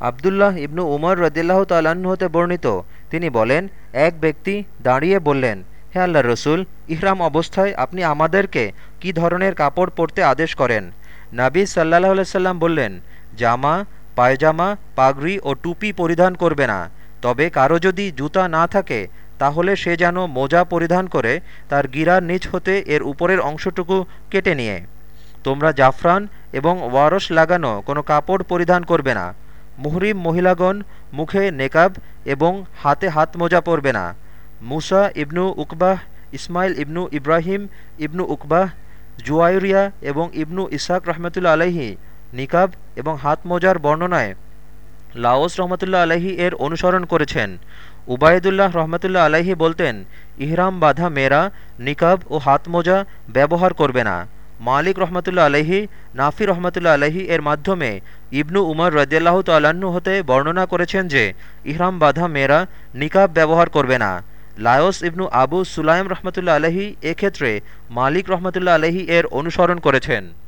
আবদুল্লাহ ইবনু উমর রদিল্লাহ তাল্লাহ্ন হতে বর্ণিত। তিনি বলেন, এক ব্যক্তি দাঁড়িয়ে বললেন, হে আল্লাহ রসুল, ইহরাম অবস্থায় আপনি আমাদেরকে কি ধরনের কাপড় পরতে আদেশ করেন? নাবী সাল্লাহ সাল্লাম বললেন, জামা, পায়জামা, পাগড়ি ও টুপি পরিধান করবে না। তবে কারও যদি জুতা না থাকে, তাহলে সে যেন মোজা পরিধান করে তার গিরার নিচ হতে এর উপরের অংশটুকু কেটে নিয়ে। তোমরা জাফরান এবং ওয়ারস লাগানো কোনো কাপড় পরিধান করবে না। মুহরিম মহিলাগণ মুখে নেকাব এবং হাতে হাত মোজা পরবে না। মুসা ইবনু উকবাহ ইসমাইল ইবনু ইব্রাহিম ইবনু উকবাহ জুয়াইরিয়া এবং ইবনু ইসাক রহমতুল্লা আলহি নিকাব এবং হাত মোজার বর্ণনায় লাওস রহমতুল্লা আলহি এর অনুসরণ করেছেন। উবায়দুল্লাহ রহমতুল্লা আলহি বলতেন, ইহরাম বাধা মেয়েরা নিকাব ও হাত মোজা ব্যবহার করবে না। মালিক রহমতুল্লা আলহি নাফি রহমতুল্লা আলহি এর মাধ্যমে ইবনু উমর রদিয়াল্লাহ তাল্লাহ্ন হতে বর্ণনা করেছেন যে, ইহরাম বাধা মেয়েরা নিকাব ব্যবহার করবে না। লায়স ইবনু আবু সুলাইম রহমতুল্লা আলহি এক্ষেত্রে মালিক রহমতুল্লা আলহি এর অনুসরণ করেছেন।